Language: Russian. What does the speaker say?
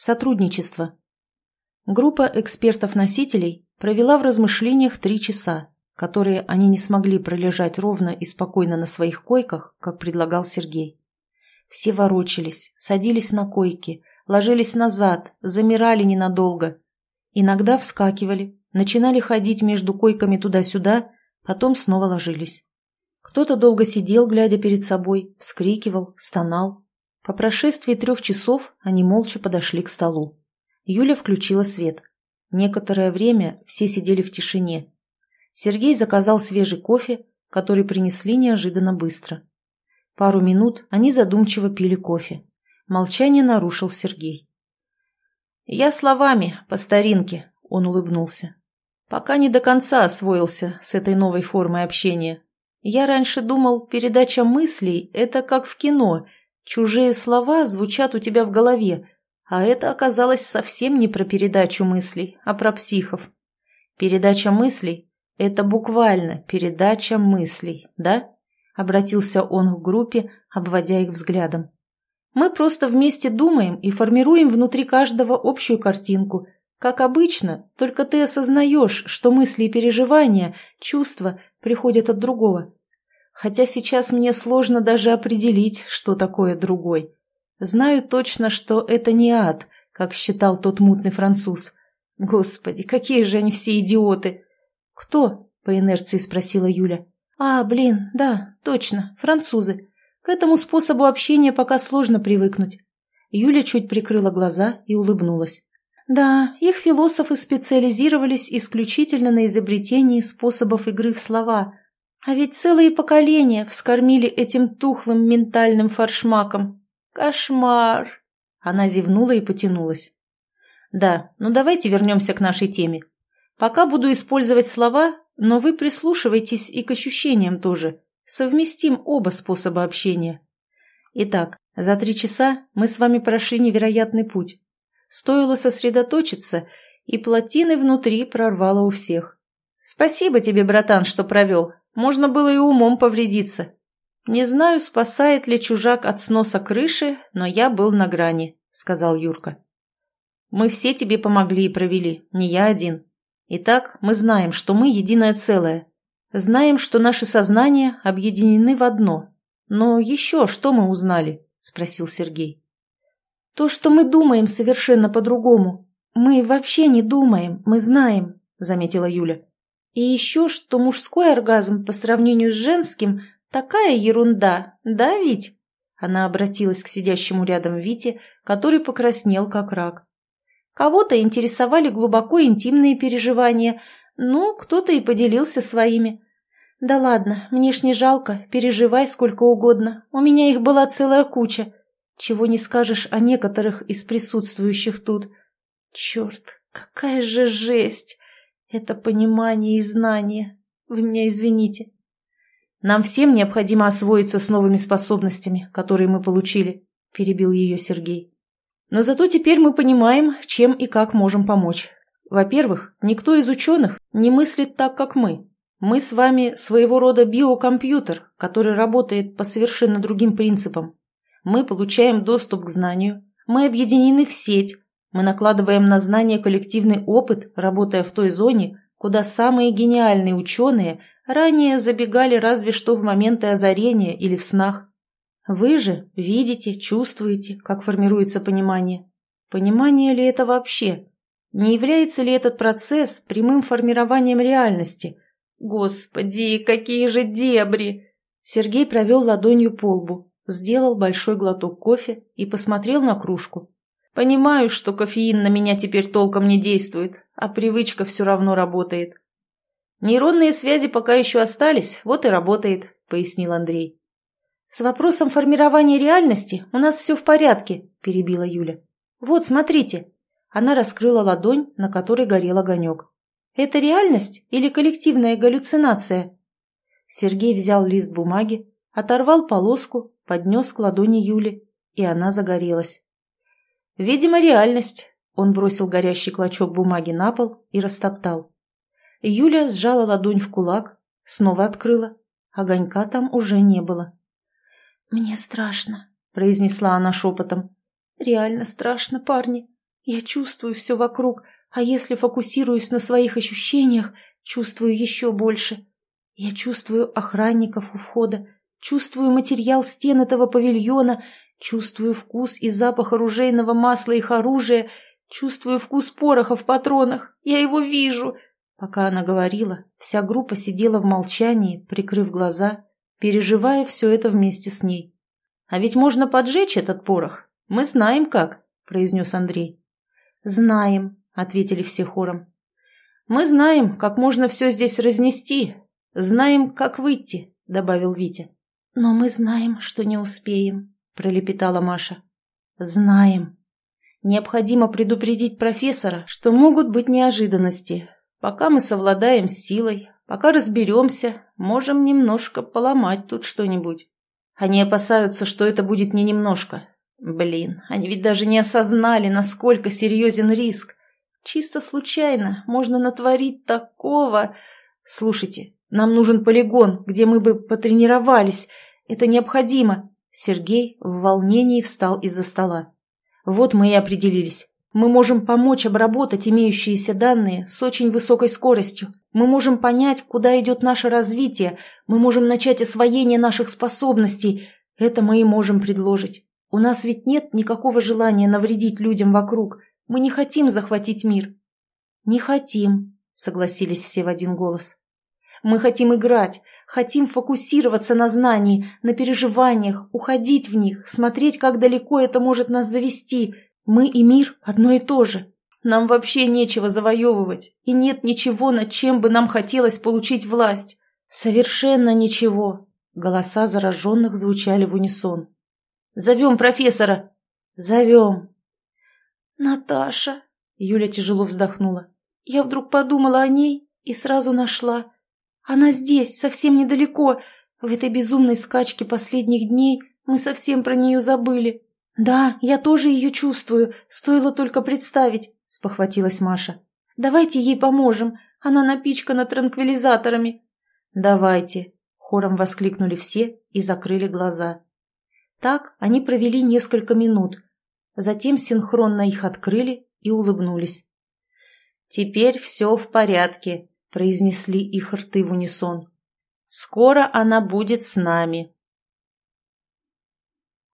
Сотрудничество. Группа экспертов-носителей провела в размышлениях три часа, которые они не смогли пролежать ровно и спокойно на своих койках, как предлагал Сергей. Все ворочались, садились на койки, ложились назад, замирали ненадолго. Иногда вскакивали, начинали ходить между койками туда-сюда, потом снова ложились. Кто-то долго сидел, глядя перед собой, вскрикивал, стонал. По прошествии трех часов они молча подошли к столу. Юля включила свет. Некоторое время все сидели в тишине. Сергей заказал свежий кофе, который принесли неожиданно быстро. Пару минут они задумчиво пили кофе. Молчание нарушил Сергей. «Я словами, по старинке», — он улыбнулся. «Пока не до конца освоился с этой новой формой общения. Я раньше думал, передача мыслей — это как в кино. Чужие слова звучат у тебя в голове, а это оказалось совсем не про передачу мыслей, а про психов. Передача мыслей – это буквально передача мыслей, да? Обратился он к группе, обводя их взглядом. Мы просто вместе думаем и формируем внутри каждого общую картинку. Как обычно, только ты осознаешь, что мысли и переживания, чувства приходят от другого. Хотя сейчас мне сложно даже определить, что такое другой. Знаю точно, что это не ад, как считал тот мутный француз. Господи, какие же они все идиоты! Кто? По инерции спросила Юля. А, блин, да, точно, французы. К этому способу общения пока сложно привыкнуть. Юля чуть прикрыла глаза и улыбнулась. Да, их философы специализировались исключительно на изобретении способов игры в слова. А ведь целые поколения вскормили этим тухлым ментальным форшмаком. «Кошмар!» Она зевнула и потянулась. «Да, ну давайте вернемся к нашей теме. Пока буду использовать слова, но вы прислушивайтесь и к ощущениям тоже. Совместим оба способа общения. Итак, за три часа мы с вами прошли невероятный путь. Стоило сосредоточиться, и плотины внутри прорвало у всех. Спасибо тебе, братан, что провел. Можно было и умом повредиться. «Не знаю, спасает ли чужак от сноса крыши, но я был на грани», — сказал Юрка. «Мы все тебе помогли и провели, не я один. Итак, мы знаем, что мы единое целое. Знаем, что наши сознания объединены в одно. Но еще что мы узнали?» — спросил Сергей. «То, что мы думаем совершенно по-другому. Мы вообще не думаем, мы знаем», — заметила Юля. «И еще, что мужской оргазм по сравнению с женским — Такая ерунда, да, Вить?» Она обратилась к сидящему рядом Вите, который покраснел, как рак. Кого-то интересовали глубоко интимные переживания, ну, кто-то и поделился своими. «Да ладно, мне ж не жалко, переживай сколько угодно, у меня их была целая куча. Чего не скажешь о некоторых из присутствующих тут. Черт, какая же жесть! Это понимание и знание. Вы меня извините». Нам всем необходимо освоиться с новыми способностями, которые мы получили», – перебил ее Сергей. «Но зато теперь мы понимаем, чем и как можем помочь. Во-первых, никто из ученых не мыслит так, как мы. Мы с вами своего рода биокомпьютер, который работает по совершенно другим принципам. Мы получаем доступ к знанию, мы объединены в сеть, мы накладываем на знание коллективный опыт, работая в той зоне, куда самые гениальные ученые ранее забегали разве что в моменты озарения или в снах. Вы же видите, чувствуете, как формируется понимание. Понимание ли это вообще? Не является ли этот процесс прямым формированием реальности? Господи, какие же дебри! Сергей провел ладонью по лбу, сделал большой глоток кофе и посмотрел на кружку. Понимаю, что кофеин на меня теперь толком не действует, а привычка все равно работает. Нейронные связи пока еще остались, вот и работает, пояснил Андрей. С вопросом формирования реальности у нас все в порядке, перебила Юля. Вот, смотрите. Она раскрыла ладонь, на которой горел огонек. Это реальность или коллективная галлюцинация? Сергей взял лист бумаги, оторвал полоску, поднес к ладони Юли, и она загорелась. «Видимо, реальность», — он бросил горящий клочок бумаги на пол и растоптал. Юля сжала ладонь в кулак, снова открыла. Огонька там уже не было. «Мне страшно», — произнесла она шепотом. «Реально страшно, парни. Я чувствую все вокруг, а если фокусируюсь на своих ощущениях, чувствую еще больше. Я чувствую охранников у входа, чувствую материал стен этого павильона, чувствую вкус и запах оружейного масла их оружия, чувствую вкус пороха в патронах. Я его вижу. Пока она говорила, вся группа сидела в молчании, прикрыв глаза, переживая все это вместе с ней. «А ведь можно поджечь этот порох. Мы знаем как», — произнес Андрей. «Знаем», — ответили все хором. «Мы знаем, как можно все здесь разнести, знаем, как выйти», — добавил Витя. «Но мы знаем, что не успеем», — пролепетала Маша. «Знаем. Необходимо предупредить профессора, что могут быть неожиданности, Пока мы совладаем с силой, пока разберемся, можем немножко поломать тут что-нибудь. Они опасаются, что это будет не немножко. Блин, они ведь даже не осознали, насколько серьезен риск. Чисто случайно можно натворить такого... Слушайте, нам нужен полигон, где мы бы потренировались. Это необходимо. Сергей в волнении встал из-за стола. Вот мы и определились. Мы можем помочь обработать имеющиеся данные с очень высокой скоростью. Мы можем понять, куда идет наше развитие. Мы можем начать освоение наших способностей. Это мы и можем предложить. У нас ведь нет никакого желания навредить людям вокруг. Мы не хотим захватить мир. Не хотим, согласились все в один голос. Мы хотим играть, хотим фокусироваться на знании, на переживаниях, уходить в них, смотреть, как далеко это может нас завести – мы и мир одно и то же. Нам вообще нечего завоевывать, и нет ничего, над чем бы нам хотелось получить власть. Совершенно ничего. Голоса зараженных звучали в унисон. «Зовем профессора!» «Зовем!» «Наташа!» Юля тяжело вздохнула. «Я вдруг подумала о ней и сразу нашла. Она здесь, совсем недалеко. В этой безумной скачке последних дней мы совсем про нее забыли. «Да, я тоже ее чувствую, стоило только представить», — спохватилась Маша. «Давайте ей поможем, она напичкана транквилизаторами». «Давайте», — хором воскликнули все и закрыли глаза. Так они провели несколько минут, затем синхронно их открыли и улыбнулись. «Теперь все в порядке», — произнесли их рты в унисон. «Скоро она будет с нами».